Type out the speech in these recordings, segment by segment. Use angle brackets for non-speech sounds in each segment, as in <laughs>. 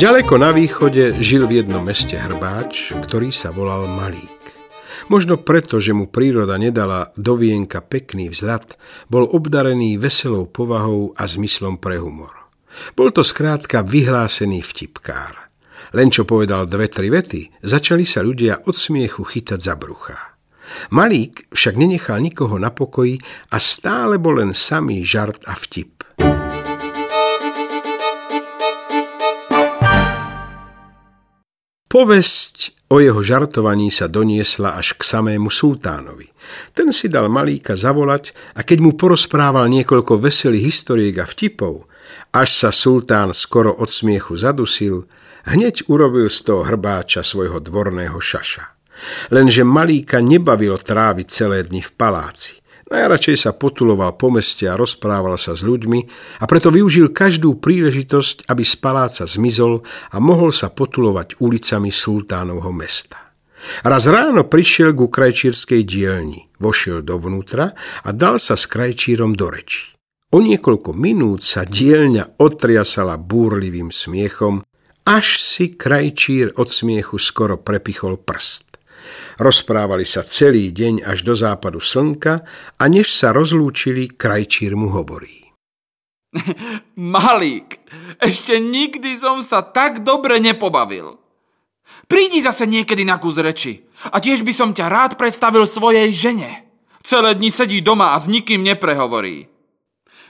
Ďaleko na východe žil v jednom meste hrbáč, ktorý sa volal Malík. Možno preto, že mu príroda nedala do vienka pekný vzhľad, bol obdarený veselou povahou a zmyslom pre humor. Bol to skrátka vyhlásený vtipkár. Len čo povedal dve, tri vety, začali sa ľudia od smiechu chytať za bruchá. Malík však nenechal nikoho na pokoji a stále bol len samý žart a vtip. Povesť o jeho žartovaní sa doniesla až k samému sultánovi. Ten si dal Malíka zavolať a keď mu porozprával niekoľko veselých historiek a vtipov, až sa sultán skoro od smiechu zadusil, hneď urobil z toho hrbáča svojho dvorného šaša. Lenže Malíka nebavilo tráviť celé dni v paláci. Najradšej sa potuloval po meste a rozprával sa s ľuďmi a preto využil každú príležitosť, aby z paláca zmizol a mohol sa potulovať ulicami sultánovho mesta. Raz ráno prišiel ku krajčírskej dielni, vošiel dovnútra a dal sa s krajčírom do reči. O niekoľko minút sa dielňa otriasala búrlivým smiechom, až si krajčír od smiechu skoro prepichol prst. Rozprávali sa celý deň až do západu slnka a než sa rozlúčili, krajčír mu hovorí. <laughs> Malík, ešte nikdy som sa tak dobre nepobavil. Prídi zase niekedy na kus reči a tiež by som ťa rád predstavil svojej žene. Celé dni sedí doma a s nikým neprehovorí.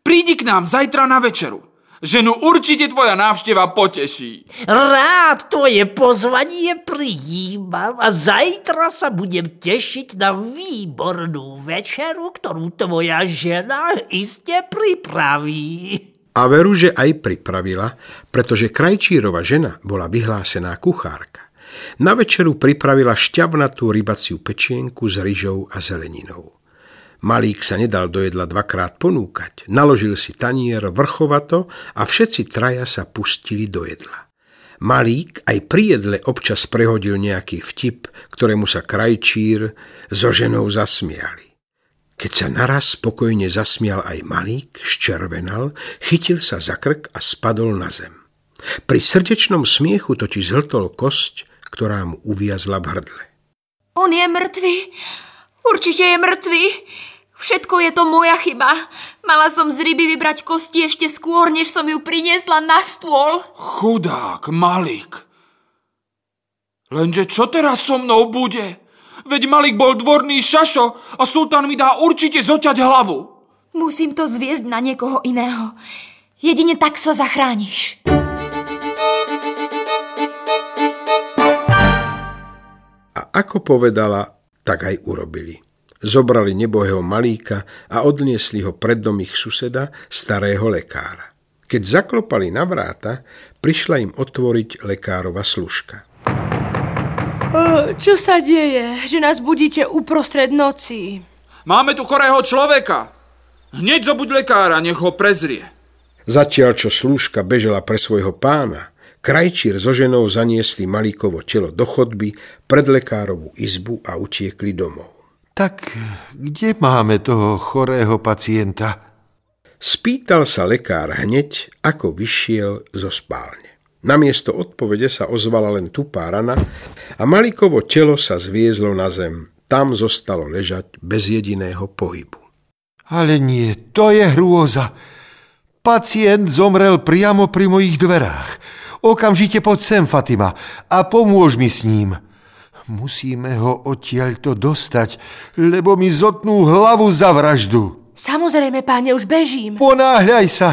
Prídi k nám zajtra na večeru. Ženu určite tvoja návšteva poteší. Rád tvoje pozvanie prijímam a zajtra sa budem tešiť na výbornú večeru, ktorú tvoja žena iste pripraví. A veru, že aj pripravila, pretože Krajčírova žena bola vyhlásená kuchárka. Na večeru pripravila šťavnatú rybaciu pečienku s ryžou a zeleninou. Malík sa nedal do jedla dvakrát ponúkať. Naložil si tanier vrchovato a všetci traja sa pustili do jedla. Malík aj pri jedle občas prehodil nejaký vtip, ktorému sa krajčír so ženou zasmiali. Keď sa naraz spokojne zasmial aj Malík, ščervenal, chytil sa za krk a spadol na zem. Pri srdečnom smiechu totiž zhltol kosť, ktorá mu uviazla v hrdle. On je mŕtvý. Určite je mŕtvý. Všetko je to moja chyba. Mala som z ryby vybrať kosti ešte skôr, než som ju priniesla na stôl. Chudák, Malik. Lenže čo teraz so mnou bude? Veď Malik bol dvorný šašo a sultán mi dá určite zoťať hlavu. Musím to zviezť na niekoho iného. Jedine tak sa zachrániš. A ako povedala, tak aj urobili zobrali nebohého malíka a odniesli ho pred dom ich suseda, starého lekára. Keď zaklopali na vráta, prišla im otvoriť lekárova služka. Čo sa deje, že nás budíte uprostred noci? Máme tu chorého človeka. Hneď zobuď lekára, nech ho prezrie. Zatiaľ, čo slúžka bežala pre svojho pána, krajčír so ženou zaniesli Malíkovo telo do chodby pred lekárovú izbu a utiekli domov. Tak kde máme toho chorého pacienta? Spýtal sa lekár hneď, ako vyšiel zo spálne. Namiesto odpovede sa ozvala len tupá rana a Malikovo telo sa zviezlo na zem. Tam zostalo ležať bez jediného pohybu. Ale nie, to je hrôza. Pacient zomrel priamo pri mojich dverách. Okamžite poď sem, Fatima, a pomôž mi s ním. Musíme ho odtiaľto dostať, lebo mi zotnú hlavu za vraždu. Samozrejme, páne, už bežím. Ponáhľaj sa.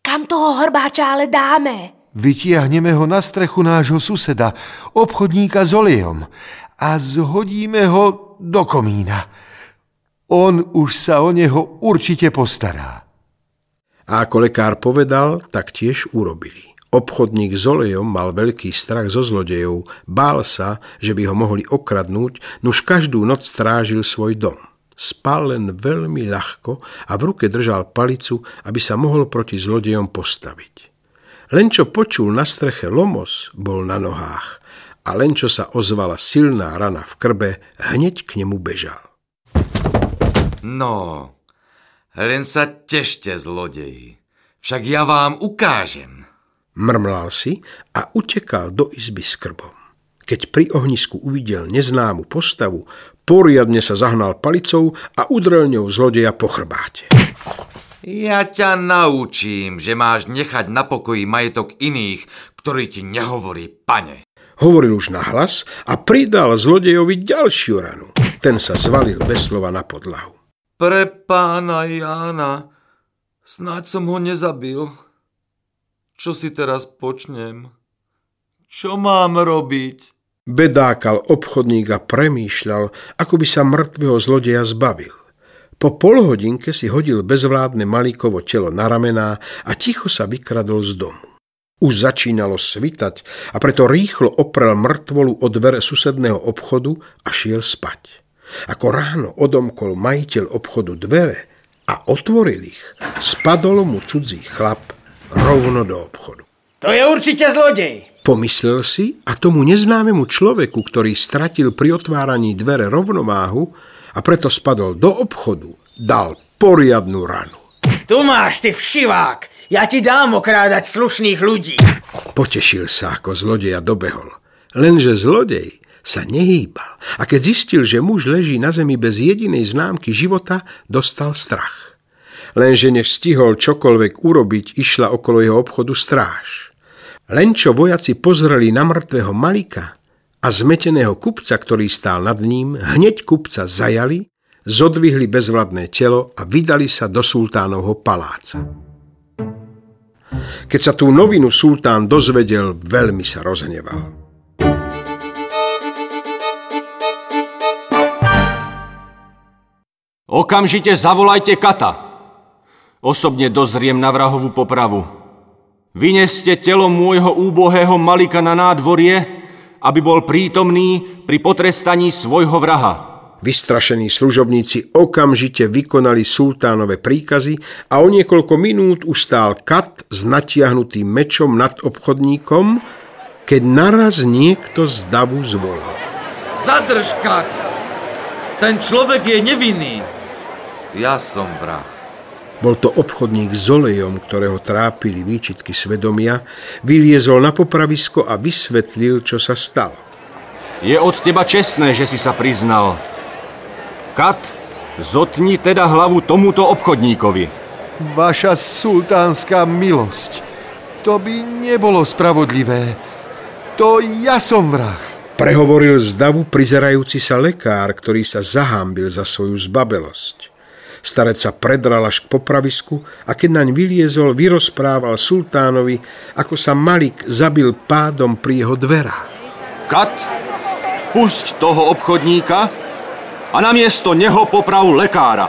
Kam toho hrbáča ale dáme? Vytiahneme ho na strechu nášho suseda, obchodníka s olejom a zhodíme ho do komína. On už sa o neho určite postará. A ako lekár povedal, tak tiež urobili. Obchodník s olejom mal veľký strach zo zlodejov, bál sa, že by ho mohli okradnúť, nuž každú noc strážil svoj dom. Spal len veľmi ľahko a v ruke držal palicu, aby sa mohol proti zlodejom postaviť. Len čo počul na streche lomos, bol na nohách a len čo sa ozvala silná rana v krbe, hneď k nemu bežal. No, len sa tešte, zlodeji. Však ja vám ukážem. Mrmlal si a utekal do izby s krbom. Keď pri ohnisku uvidel neznámu postavu, poriadne sa zahnal palicou a udrel ňou zlodeja po chrbáte. Ja ťa naučím, že máš nechať na pokoji majetok iných, ktorý ti nehovorí pane. Hovoril už nahlas a pridal zlodejovi ďalšiu ranu. Ten sa zvalil bez slova na podlahu. Pre pána Jána, snáď som ho nezabil. Čo si teraz počnem? Čo mám robiť? Bedákal obchodník a premýšľal, ako by sa mŕtvého zlodeja zbavil. Po polhodinke si hodil bezvládne malíkovo telo na ramená a ticho sa vykradol z domu. Už začínalo svitať a preto rýchlo oprel mŕtvolu od dvere susedného obchodu a šiel spať. Ako ráno odomkol majiteľ obchodu dvere a otvoril ich, spadol mu cudzí chlap rovno do obchodu. To je určite zlodej, Pomyslel si a tomu neznámemu človeku, ktorý stratil pri otváraní dvere rovnováhu a preto spadol do obchodu, dal poriadnu ranu. Tu máš, ty všivák! Ja ti dám okrádať slušných ľudí. Potešil sa, ako zlodeja dobehol. Lenže zlodej sa nehýbal a keď zistil, že muž leží na zemi bez jedinej známky života, dostal strach. Lenže než stihol čokoľvek urobiť, išla okolo jeho obchodu stráž. Len čo vojaci pozreli na mŕtvého Malika a zmeteného kupca, ktorý stál nad ním, hneď kupca zajali, zodvihli bezvladné telo a vydali sa do sultánovho paláca. Keď sa tú novinu sultán dozvedel, veľmi sa rozhneval. Okamžite zavolajte Kata. Osobne dozriem na vrahovú popravu. Vyneste telo môjho úbohého Malika na nádvorie, aby bol prítomný pri potrestaní svojho vraha. Vystrašení služobníci okamžite vykonali sultánové príkazy a o niekoľko minút už stál kat s natiahnutým mečom nad obchodníkom, keď naraz niekto z davu zvolal. Zadrž, kat! Ten človek je nevinný. Ja som vrah. Bol to obchodník s olejom, ktorého trápili výčitky svedomia, vyliezol na popravisko a vysvetlil, čo sa stalo. Je od teba čestné, že si sa priznal. Kat, zotni teda hlavu tomuto obchodníkovi. Vaša sultánska milosť. To by nebolo spravodlivé. To ja som vrah. Prehovoril z davu prizerajúci sa lekár, ktorý sa zahámbil za svoju zbabelosť. Starec sa predral až k popravisku a keď naň vyliezol, vyrozprával sultánovi, ako sa Malik zabil pádom pri jeho dverách. Kat, pusť toho obchodníka a namiesto neho poprav lekára.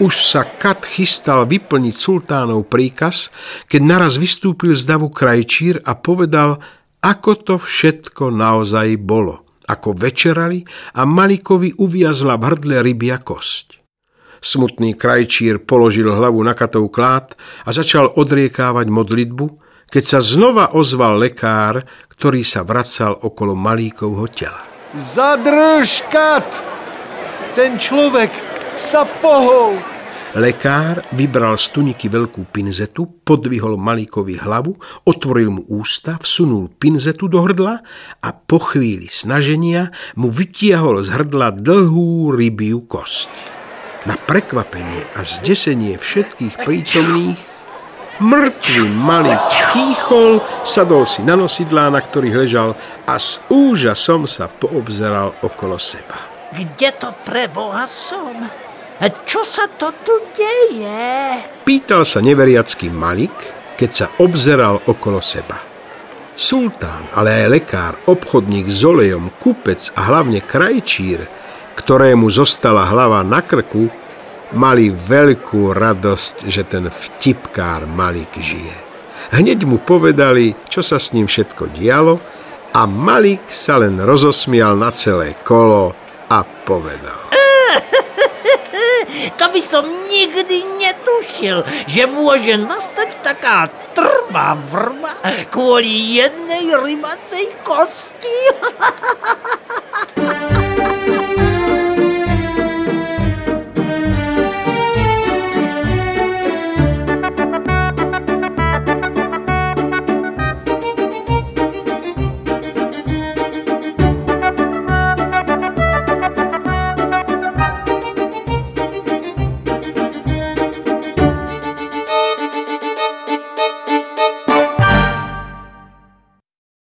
Už sa Kat chystal vyplniť sultánov príkaz, keď naraz vystúpil z davu krajčír a povedal, ako to všetko naozaj bolo. Ako večerali a Malikovi uviazla v hrdle rybia kosť. Smutný krajčír položil hlavu na katov klát a začal odriekávať modlitbu, keď sa znova ozval lekár, ktorý sa vracal okolo Malíkovho tela. Zadrž, kat! Ten človek sa pohol! Lekár vybral z tuniky veľkú pinzetu, podvihol Malíkovi hlavu, otvoril mu ústa, vsunul pinzetu do hrdla a po chvíli snaženia mu vytiahol z hrdla dlhú rybiu kosť. Na prekvapenie a zdesenie všetkých prítomných mŕtvý malý kýchol, sadol si na nosidlá, na ktorých ležal a s úžasom sa poobzeral okolo seba. Kde to pre Boha som? Čo sa to tu deje? Pýtal sa neveriacký Malik, keď sa obzeral okolo seba. Sultán, ale aj lekár, obchodník s olejom, kupec a hlavne krajčír – ktorému zostala hlava na krku, mali veľkú radosť, že ten vtipkár Malik žije. Hneď mu povedali, čo sa s ním všetko dialo a Malik sa len rozosmial na celé kolo a povedal. <laughs> To by som nikdy netušil, že môže nastať taká trma vrma kvôli jednej rybacej kosti. <laughs>